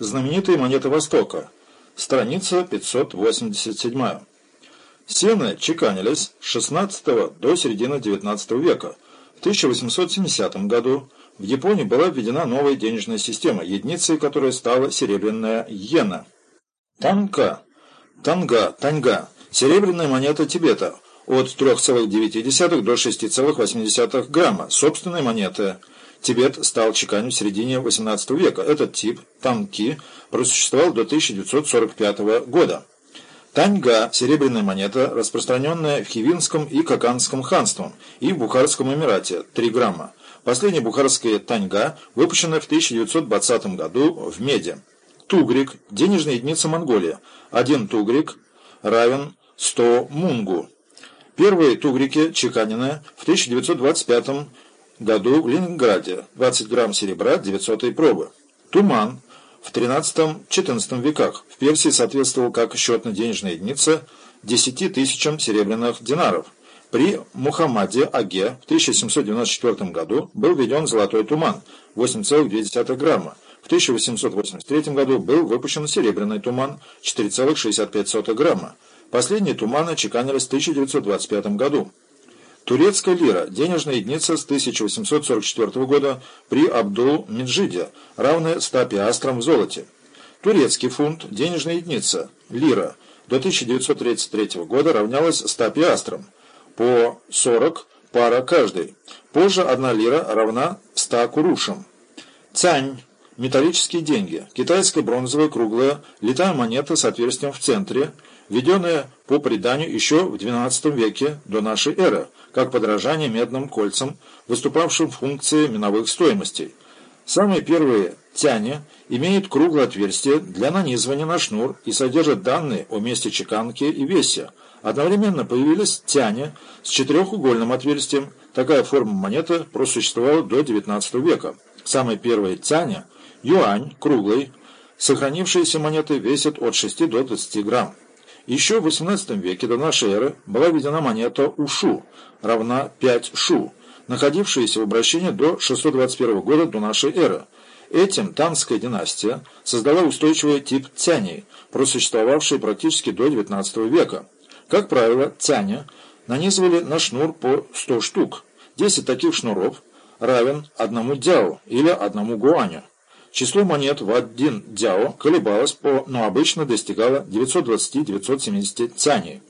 Знаменитые монеты Востока. Страница 587. Сены чеканились с 16 до середины 19 века. В 1870 году в Японии была введена новая денежная система, единицей которой стала серебряная иена. Танка, танга, танга – серебряная монета Тибета от 3,9 до 6,8 грамма, собственная монета – Тибет стал чеканить в середине XVIII века. Этот тип, танки, просуществовал до 1945 года. Таньга – серебряная монета, распространенная в Хивинском и Каканском ханствах и в Бухарском Эмирате – 3 грамма. Последняя бухарская таньга выпущена в 1920 году в меди. Тугрик – денежная единица Монголии. Один тугрик равен 100 мунгу. Первые тугрики чеканены в 1925 году в Ленинграде 20 грамм серебра 900 пробы. Туман в 13-14 веках в Персии соответствовал как счетно-денежная единица 10 тысячам серебряных динаров. При Мухаммаде Аге в 1794 году был введен золотой туман 8,2 грамма. В 1883 году был выпущен серебряный туман 4,65 грамма. Последние туманы чеканились в 1925 году. Турецкая лира – денежная единица с 1844 года при Абдул-Меджиде, равная 100 пиастрам в золоте. Турецкий фунт – денежная единица, лира, до 1933 года равнялась 100 пиастрам, по 40 пара каждой. Позже одна лира равна 100 курушам. Цянь – металлические деньги, китайская бронзовая круглая литая монета с отверстием в центре – введенная по преданию еще в XII веке до нашей эры, как подражание медным кольцам, выступавшим в функции миновых стоимостей. Самые первые тяни имеют круглое отверстие для нанизывания на шнур и содержат данные о месте чеканки и весе. Одновременно появились тяни с четырехугольным отверстием. Такая форма монеты просуществовала до XIX века. Самые первые тяни – юань, круглый, сохранившиеся монеты весят от 6 до 20 грамм. Еще в XVIII веке до нашей эры была введена монета ушу, равна 5 шу, находившаяся в обращении до 621 года до нашей эры. Этим Танская династия создала устойчивый тип тяней, просуществовавший практически до XIX века. Как правило, тяня нанизывали на шнур по 100 штук. 10 таких шнуров равен одному дяо или одному гуаню. Число монет в один дяо колебалось, по, но обычно достигало 920-970 цаней.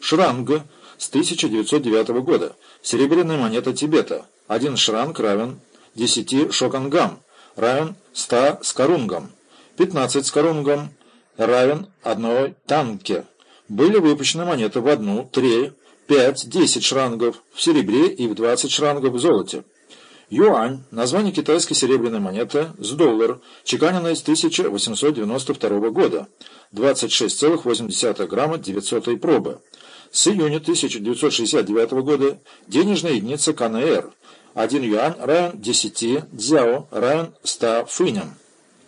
Шранг с 1909 года. Серебряная монета Тибета. Один шранг равен 10 шокангам, равен 100 скорунгам. 15 скорунгам равен одной танке. Были выпущены монеты в одну, три, пять, десять шрангов в серебре и в 20 шрангов в золоте. Юань – название китайской серебряной монеты с доллар, чеканенной с 1892 года, 26,8 грамма 900 пробы. С июня 1969 года денежная единица КНР. 1 юань равен 10 дзяо равен 100 фыням.